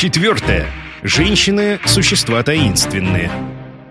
Четвертое. Женщины – существа таинственные.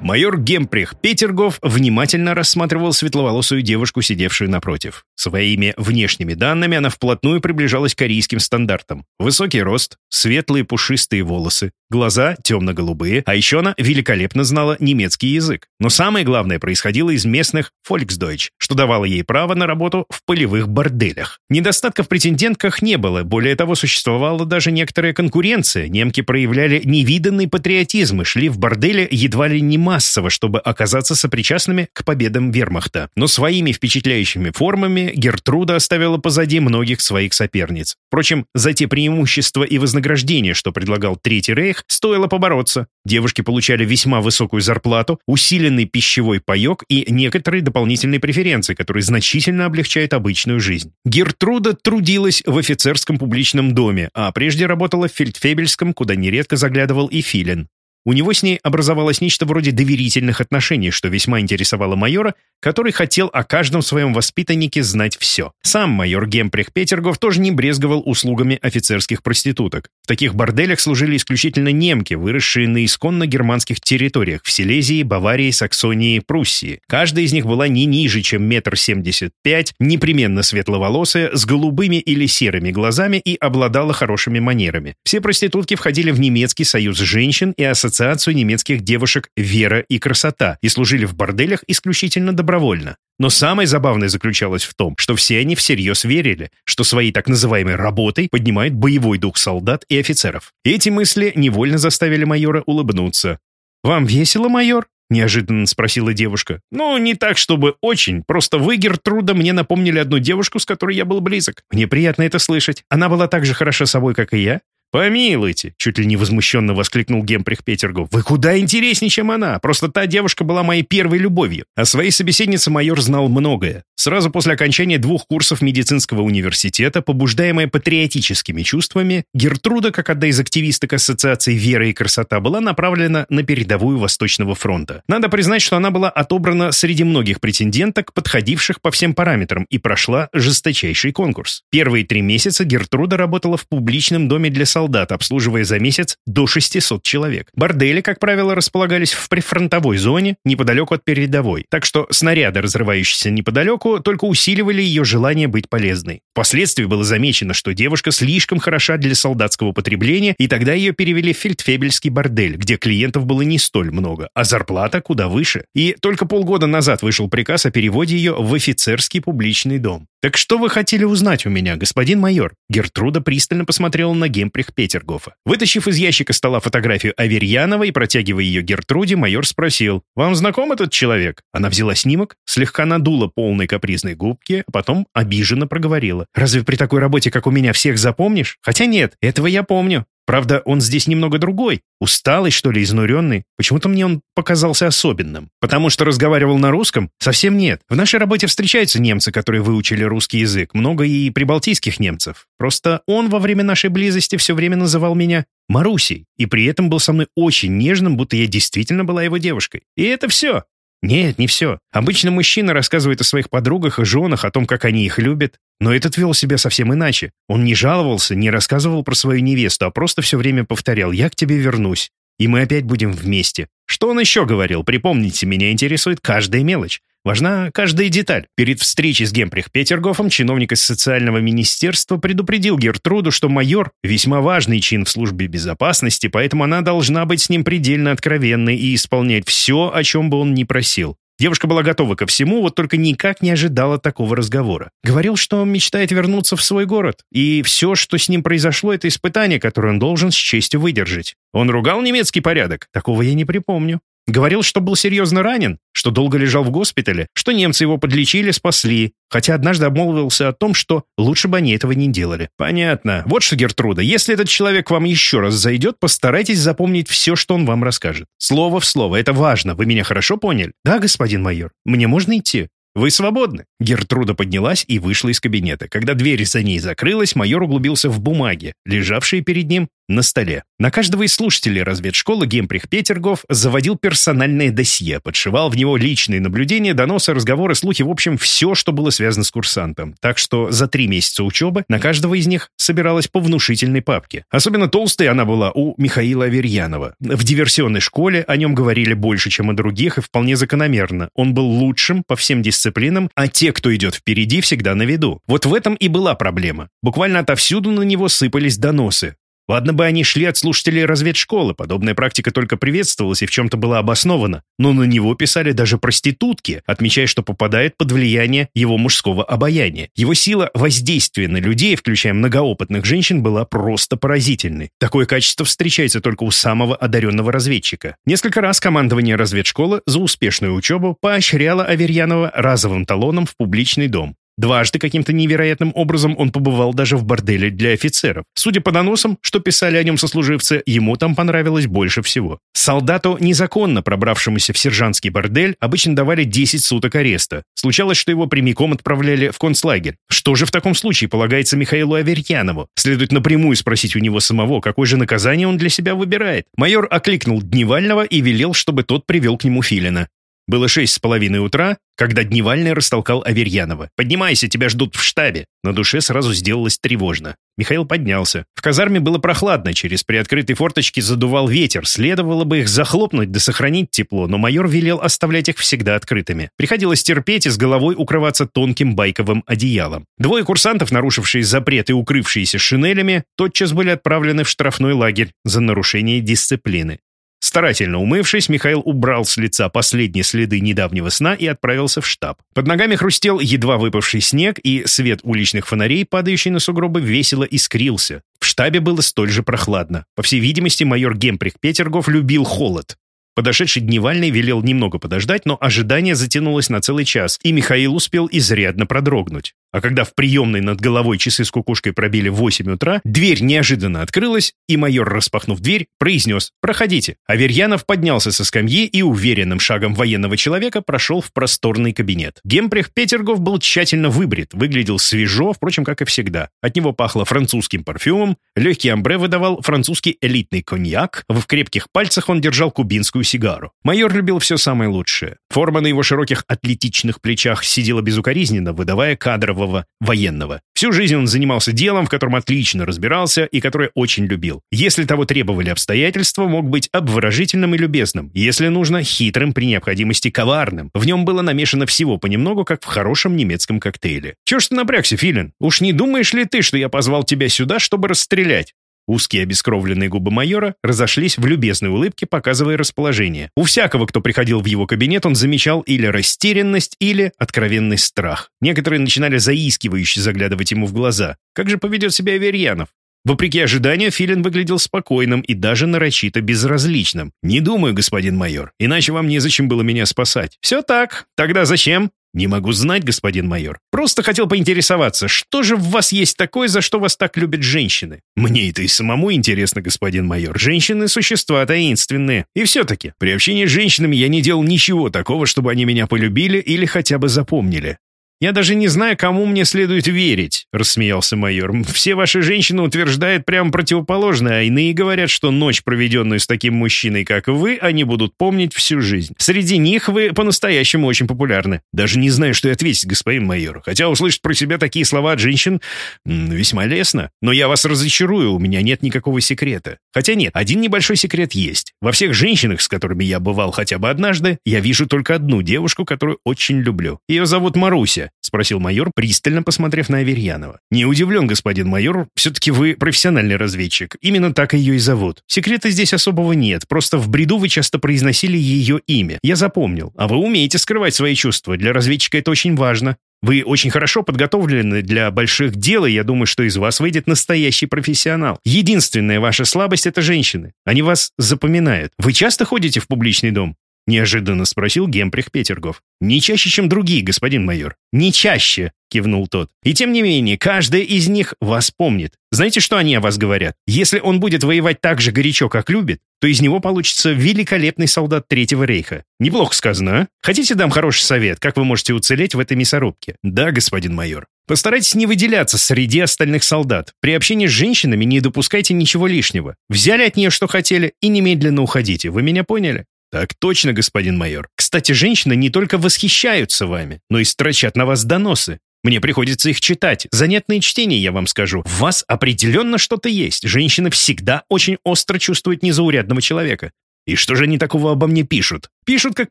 Майор Гемприх Петергов внимательно рассматривал светловолосую девушку, сидевшую напротив. Своими внешними данными она вплотную приближалась к корейским стандартам. Высокий рост, светлые пушистые волосы, глаза темно-голубые, а еще она великолепно знала немецкий язык. Но самое главное происходило из местных «Volksdeutsch», что давало ей право на работу в полевых борделях. Недостатков в претендентках не было, более того, существовала даже некоторая конкуренция. Немки проявляли невиданный патриотизм и шли в бордели едва ли не массово, чтобы оказаться сопричастными к победам вермахта. Но своими впечатляющими формами Гертруда оставила позади многих своих соперниц. Впрочем, за те преимущества и вознаграждения, что предлагал Третий Рейх, стоило побороться. Девушки получали весьма высокую зарплату, усиленный пищевой паек и некоторые дополнительные преференции, которые значительно облегчают обычную жизнь. Гертруда трудилась в офицерском публичном доме, а прежде работала в фельдфебельском, куда нередко заглядывал и Филин. У него с ней образовалось нечто вроде доверительных отношений, что весьма интересовало майора, который хотел о каждом своем воспитаннике знать все. Сам майор Гемприх Петергов тоже не брезговал услугами офицерских проституток. В таких борделях служили исключительно немки, выросшие на исконно германских территориях в Силезии, Баварии, Саксонии, Пруссии. Каждая из них была не ниже, чем метр семьдесят пять, непременно светловолосая, с голубыми или серыми глазами и обладала хорошими манерами. Все проститутки входили в немецкий союз женщин и ассоциацию ассоциацию немецких девушек «Вера и красота» и служили в борделях исключительно добровольно. Но самое забавное заключалось в том, что все они всерьез верили, что своей так называемой работой поднимают боевой дух солдат и офицеров. Эти мысли невольно заставили майора улыбнуться. «Вам весело, майор?» — неожиданно спросила девушка. «Ну, не так, чтобы очень. Просто вы, Гертруда, мне напомнили одну девушку, с которой я был близок. Мне приятно это слышать. Она была так же хороша собой, как и я. «Помилуйте!» — чуть ли не возмущенно воскликнул Гемприх Петергов. «Вы куда интереснее, чем она. Просто та девушка была моей первой любовью. О своей собеседнице майор знал многое. Сразу после окончания двух курсов медицинского университета, побуждаемая патриотическими чувствами, Гертруда, как одна из активисток Ассоциации «Вера и красота», была направлена на передовую Восточного фронта. Надо признать, что она была отобрана среди многих претенденток, подходивших по всем параметрам, и прошла жесточайший конкурс. Первые три месяца Гертруда работала в публичном доме для солдат, обслуживая за месяц до 600 человек. Бордели, как правило, располагались в прифронтовой зоне, неподалеку от передовой, так что снаряды, разрывающиеся неподалеку, только усиливали ее желание быть полезной. Впоследствии было замечено, что девушка слишком хороша для солдатского потребления, и тогда ее перевели в фельдфебельский бордель, где клиентов было не столь много, а зарплата куда выше. И только полгода назад вышел приказ о переводе ее в офицерский публичный дом. «Так что вы хотели узнать у меня, господин майор?» Гертруда пристально посмотрела на Гемприх Петергофа. Вытащив из ящика стола фотографию Аверьянова и протягивая ее Гертруде, майор спросил, «Вам знаком этот человек?» Она взяла снимок, слегка надула полной капризной губки, а потом обиженно проговорила. «Разве при такой работе, как у меня, всех запомнишь? Хотя нет, этого я помню. Правда, он здесь немного другой. Усталый, что ли, изнуренный. Почему-то мне он показался особенным. Потому что разговаривал на русском? Совсем нет. В нашей работе встречаются немцы, которые выучили русский язык. Много и прибалтийских немцев. Просто он во время нашей близости все время называл меня Марусей. И при этом был со мной очень нежным, будто я действительно была его девушкой. И это все. Нет, не все. Обычно мужчина рассказывает о своих подругах и женах, о том, как они их любят. Но этот вел себя совсем иначе. Он не жаловался, не рассказывал про свою невесту, а просто все время повторял «я к тебе вернусь, и мы опять будем вместе». Что он еще говорил? Припомните, меня интересует каждая мелочь. Важна каждая деталь. Перед встречей с Гемприх Петергофом чиновник из социального министерства предупредил Гертруду, что майор – весьма важный чин в службе безопасности, поэтому она должна быть с ним предельно откровенной и исполнять все, о чем бы он ни просил. Девушка была готова ко всему, вот только никак не ожидала такого разговора. Говорил, что мечтает вернуться в свой город, и все, что с ним произошло, это испытание, которое он должен с честью выдержать. Он ругал немецкий порядок? Такого я не припомню. Говорил, что был серьезно ранен, что долго лежал в госпитале, что немцы его подлечили, спасли, хотя однажды обмолвился о том, что лучше бы они этого не делали. Понятно. Вот что, Гертруда, если этот человек вам еще раз зайдет, постарайтесь запомнить все, что он вам расскажет. Слово в слово, это важно, вы меня хорошо поняли? Да, господин майор. Мне можно идти? «Вы свободны!» Гертруда поднялась и вышла из кабинета. Когда дверь за ней закрылась, майор углубился в бумаги, лежавшие перед ним на столе. На каждого из слушателей разведшколы Гемприх Петергов заводил персональное досье, подшивал в него личные наблюдения, доносы, разговоры, слухи, в общем, все, что было связано с курсантом. Так что за три месяца учебы на каждого из них собиралась по внушительной папке. Особенно толстой она была у Михаила Аверьянова. В диверсионной школе о нем говорили больше, чем о других, и вполне закономерно. Он был лучшим по всем дисциплинам, а те, кто идет впереди, всегда на виду. Вот в этом и была проблема. Буквально отовсюду на него сыпались доносы. Ладно бы они шли от слушателей разведшколы, подобная практика только приветствовалась и в чем-то была обоснована, но на него писали даже проститутки, отмечая, что попадает под влияние его мужского обаяния. Его сила воздействия на людей, включая многоопытных женщин, была просто поразительной. Такое качество встречается только у самого одаренного разведчика. Несколько раз командование разведшколы за успешную учебу поощряло Аверьянова разовым талоном в публичный дом. Дважды каким-то невероятным образом он побывал даже в борделе для офицеров. Судя по доносам, что писали о нем сослуживцы, ему там понравилось больше всего. Солдату, незаконно пробравшемуся в сержантский бордель, обычно давали 10 суток ареста. Случалось, что его прямиком отправляли в концлагерь. Что же в таком случае полагается Михаилу Аверьянову? Следует напрямую спросить у него самого, какое же наказание он для себя выбирает. Майор окликнул Дневального и велел, чтобы тот привел к нему Филина. Было шесть с половиной утра, когда Дневальный растолкал Аверьянова. «Поднимайся, тебя ждут в штабе». На душе сразу сделалось тревожно. Михаил поднялся. В казарме было прохладно, через приоткрытые форточки задувал ветер. Следовало бы их захлопнуть да сохранить тепло, но майор велел оставлять их всегда открытыми. Приходилось терпеть и с головой укрываться тонким байковым одеялом. Двое курсантов, нарушившие запрет и укрывшиеся шинелями, тотчас были отправлены в штрафной лагерь за нарушение дисциплины. Старательно умывшись, Михаил убрал с лица последние следы недавнего сна и отправился в штаб. Под ногами хрустел едва выпавший снег, и свет уличных фонарей, падающий на сугробы, весело искрился. В штабе было столь же прохладно. По всей видимости, майор Гемприх Петергов любил холод. Подошедший Дневальный велел немного подождать, но ожидание затянулось на целый час, и Михаил успел изрядно продрогнуть. А когда в приемной над головой часы с кукушкой пробили 8 утра, дверь неожиданно открылась, и майор, распахнув дверь, произнес «Проходите». Аверьянов поднялся со скамьи и уверенным шагом военного человека прошел в просторный кабинет. Гемприх Петергов был тщательно выбрит, выглядел свежо, впрочем, как и всегда. От него пахло французским парфюмом, легкий амбре выдавал французский элитный коньяк, в крепких пальцах он держал кубинскую сигару. Майор любил все самое лучшее. Форма на его широких атлетичных плечах сидела безукоризненно, выдавая кадрового кадрового военного. Всю жизнь он занимался делом, в котором отлично разбирался и которое очень любил. Если того требовали обстоятельства, мог быть обворожительным и любезным. Если нужно, хитрым, при необходимости коварным. В нем было намешано всего понемногу, как в хорошем немецком коктейле. «Чего ж ты напрягся, Филин? Уж не думаешь ли ты, что я позвал тебя сюда, чтобы расстрелять?» Узкие обескровленные губы майора разошлись в любезной улыбке, показывая расположение. У всякого, кто приходил в его кабинет, он замечал или растерянность, или откровенный страх. Некоторые начинали заискивающе заглядывать ему в глаза. Как же поведет себя Аверьянов? Вопреки ожиданию, Филин выглядел спокойным и даже нарочито безразличным. «Не думаю, господин майор, иначе вам незачем было меня спасать». «Все так. Тогда зачем?» «Не могу знать, господин майор. Просто хотел поинтересоваться, что же в вас есть такое, за что вас так любят женщины?» «Мне это и самому интересно, господин майор. Женщины — существа таинственные. И все-таки, при общении с женщинами я не делал ничего такого, чтобы они меня полюбили или хотя бы запомнили. «Я даже не знаю, кому мне следует верить», — рассмеялся майор. «Все ваши женщины утверждают прямо противоположное, а иные говорят, что ночь, проведенную с таким мужчиной, как вы, они будут помнить всю жизнь. Среди них вы по-настоящему очень популярны. Даже не знаю, что и ответить, господин майор. Хотя услышать про себя такие слова от женщин весьма лестно. Но я вас разочарую, у меня нет никакого секрета. Хотя нет, один небольшой секрет есть. Во всех женщинах, с которыми я бывал хотя бы однажды, я вижу только одну девушку, которую очень люблю. Ее зовут Маруся. — спросил майор, пристально посмотрев на Аверьянова. «Не удивлен, господин майор. Все-таки вы профессиональный разведчик. Именно так ее и зовут. Секрета здесь особого нет. Просто в бреду вы часто произносили ее имя. Я запомнил. А вы умеете скрывать свои чувства. Для разведчика это очень важно. Вы очень хорошо подготовлены для больших дел, и я думаю, что из вас выйдет настоящий профессионал. Единственная ваша слабость — это женщины. Они вас запоминают. Вы часто ходите в публичный дом? — неожиданно спросил Гемприх Петергов. «Не чаще, чем другие, господин майор». «Не чаще», — кивнул тот. «И тем не менее, каждая из них вас помнит. Знаете, что они о вас говорят? Если он будет воевать так же горячо, как любит, то из него получится великолепный солдат Третьего рейха. Неплохо сказано, а? Хотите дам хороший совет, как вы можете уцелеть в этой мясорубке? Да, господин майор. Постарайтесь не выделяться среди остальных солдат. При общении с женщинами не допускайте ничего лишнего. Взяли от нее, что хотели, и немедленно уходите. Вы меня поняли? Так точно, господин майор. Кстати, женщины не только восхищаются вами, но и строчат на вас доносы. Мне приходится их читать. Занятные чтения, я вам скажу. В вас определенно что-то есть. Женщины всегда очень остро чувствуют незаурядного человека. И что же они такого обо мне пишут? Пишут, как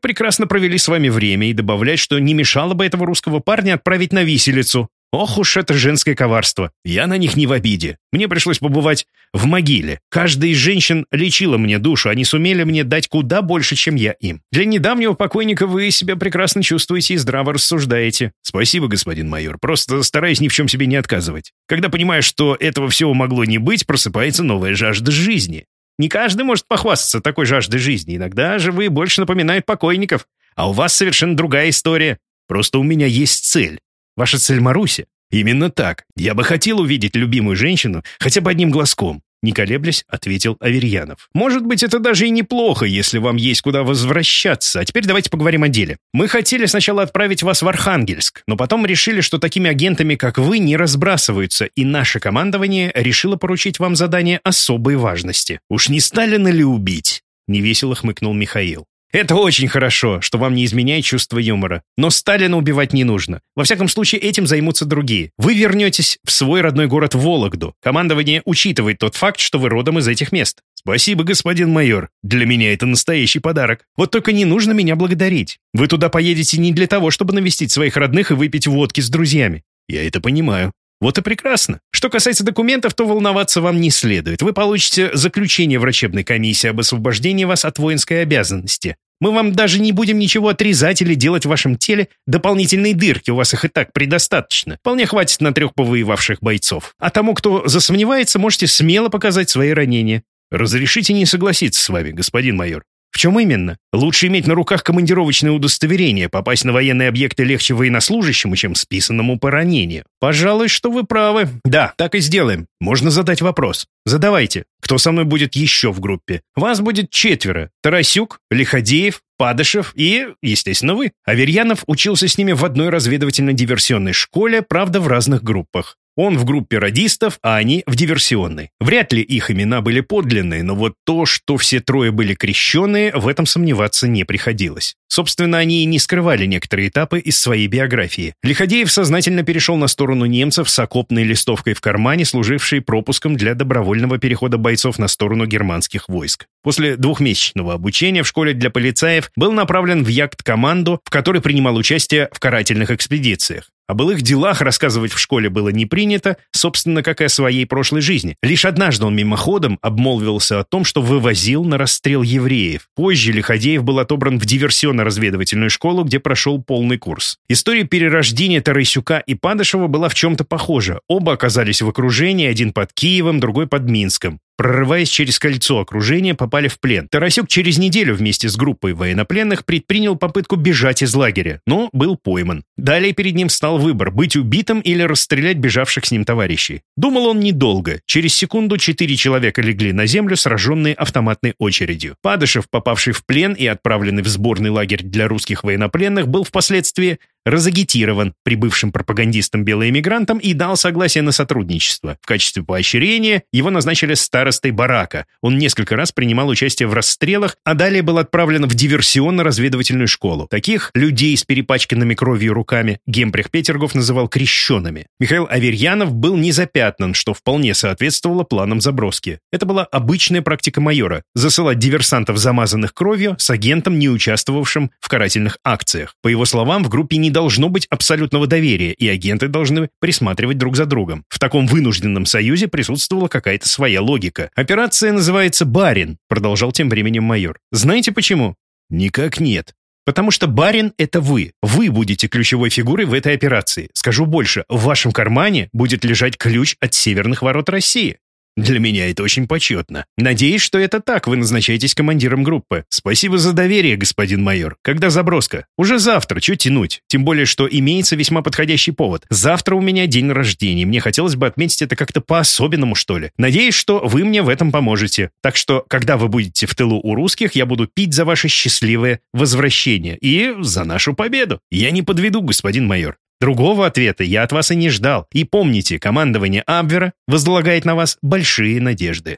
прекрасно провели с вами время, и добавляют, что не мешало бы этого русского парня отправить на виселицу. Ох уж это женское коварство. Я на них не в обиде. Мне пришлось побывать в могиле. Каждая из женщин лечила мне душу, они сумели мне дать куда больше, чем я им. Для недавнего покойника вы себя прекрасно чувствуете и здраво рассуждаете. Спасибо, господин майор. Просто стараюсь ни в чем себе не отказывать. Когда понимаешь, что этого всего могло не быть, просыпается новая жажда жизни. Не каждый может похвастаться такой жаждой жизни. Иногда живые больше напоминают покойников. А у вас совершенно другая история. Просто у меня есть цель. Ваша цель Маруся? Именно так. Я бы хотел увидеть любимую женщину хотя бы одним глазком. Не колеблясь, ответил Аверьянов. «Может быть, это даже и неплохо, если вам есть куда возвращаться. А теперь давайте поговорим о деле. Мы хотели сначала отправить вас в Архангельск, но потом решили, что такими агентами, как вы, не разбрасываются, и наше командование решило поручить вам задание особой важности. Уж не Сталина ли убить?» Невесело хмыкнул Михаил. Это очень хорошо, что вам не изменяет чувство юмора. Но Сталина убивать не нужно. Во всяком случае, этим займутся другие. Вы вернетесь в свой родной город Вологду. Командование учитывает тот факт, что вы родом из этих мест. Спасибо, господин майор. Для меня это настоящий подарок. Вот только не нужно меня благодарить. Вы туда поедете не для того, чтобы навестить своих родных и выпить водки с друзьями. Я это понимаю. Вот и прекрасно. Что касается документов, то волноваться вам не следует. Вы получите заключение врачебной комиссии об освобождении вас от воинской обязанности. Мы вам даже не будем ничего отрезать или делать в вашем теле дополнительные дырки, у вас их и так предостаточно. Вполне хватит на трех повоевавших бойцов. А тому, кто засомневается, можете смело показать свои ранения. Разрешите не согласиться с вами, господин майор. В чем именно? Лучше иметь на руках командировочное удостоверение, попасть на военные объекты легче военнослужащему, чем списанному по ранению. Пожалуй, что вы правы. Да, так и сделаем. Можно задать вопрос. Задавайте. Кто со мной будет еще в группе? Вас будет четверо. Тарасюк, Лиходеев, Падышев и, естественно, вы. Аверьянов учился с ними в одной разведывательно-диверсионной школе, правда, в разных группах. Он в группе радистов, а они в диверсионной. Вряд ли их имена были подлинные, но вот то, что все трое были крещенные, в этом сомневаться не приходилось. Собственно, они и не скрывали некоторые этапы из своей биографии. Лиходеев сознательно перешел на сторону немцев с окопной листовкой в кармане, служившей пропуском для добровольного перехода бойцов на сторону германских войск. После двухмесячного обучения в школе для полицаев был направлен в Ягд-команду, в которой принимал участие в карательных экспедициях. О былых делах рассказывать в школе было не принято, собственно, как и о своей прошлой жизни. Лишь однажды он мимоходом обмолвился о том, что вывозил на расстрел евреев. Позже Лиходеев был отобран в диверсионно-разведывательную школу, где прошел полный курс. История перерождения Тарасюка и Падышева была в чем-то похожа. Оба оказались в окружении, один под Киевом, другой под Минском. Прорываясь через кольцо окружения, попали в плен. Тарасюк через неделю вместе с группой военнопленных предпринял попытку бежать из лагеря, но был пойман. Далее перед ним стал выбор – быть убитым или расстрелять бежавших с ним товарищей. Думал он недолго. Через секунду четыре человека легли на землю, сраженные автоматной очередью. Падышев, попавший в плен и отправленный в сборный лагерь для русских военнопленных, был впоследствии разагитирован прибывшим пропагандистом-белоэмигрантом и дал согласие на сотрудничество. В качестве поощрения его назначили старостой барака. Он несколько раз принимал участие в расстрелах, а далее был отправлен в диверсионно-разведывательную школу. Таких людей с перепачканными кровью руками Гемприх Петергов называл крещенными. Михаил Аверьянов был не запятнан, что вполне соответствовало планам заброски. Это была обычная практика майора – засылать диверсантов, замазанных кровью, с агентом, не участвовавшим в карательных акциях. По его словам, в группе не должно быть абсолютного доверия, и агенты должны присматривать друг за другом. В таком вынужденном союзе присутствовала какая-то своя логика. «Операция называется «Барин», — продолжал тем временем майор. Знаете почему? Никак нет. Потому что барин — это вы. Вы будете ключевой фигурой в этой операции. Скажу больше, в вашем кармане будет лежать ключ от северных ворот России. Для меня это очень почетно. Надеюсь, что это так вы назначаетесь командиром группы. Спасибо за доверие, господин майор. Когда заброска? Уже завтра, что тянуть? Тем более, что имеется весьма подходящий повод. Завтра у меня день рождения. Мне хотелось бы отметить это как-то по-особенному, что ли. Надеюсь, что вы мне в этом поможете. Так что, когда вы будете в тылу у русских, я буду пить за ваше счастливое возвращение и за нашу победу. Я не подведу, господин майор. Другого ответа я от вас и не ждал. И помните, командование Абвера возлагает на вас большие надежды.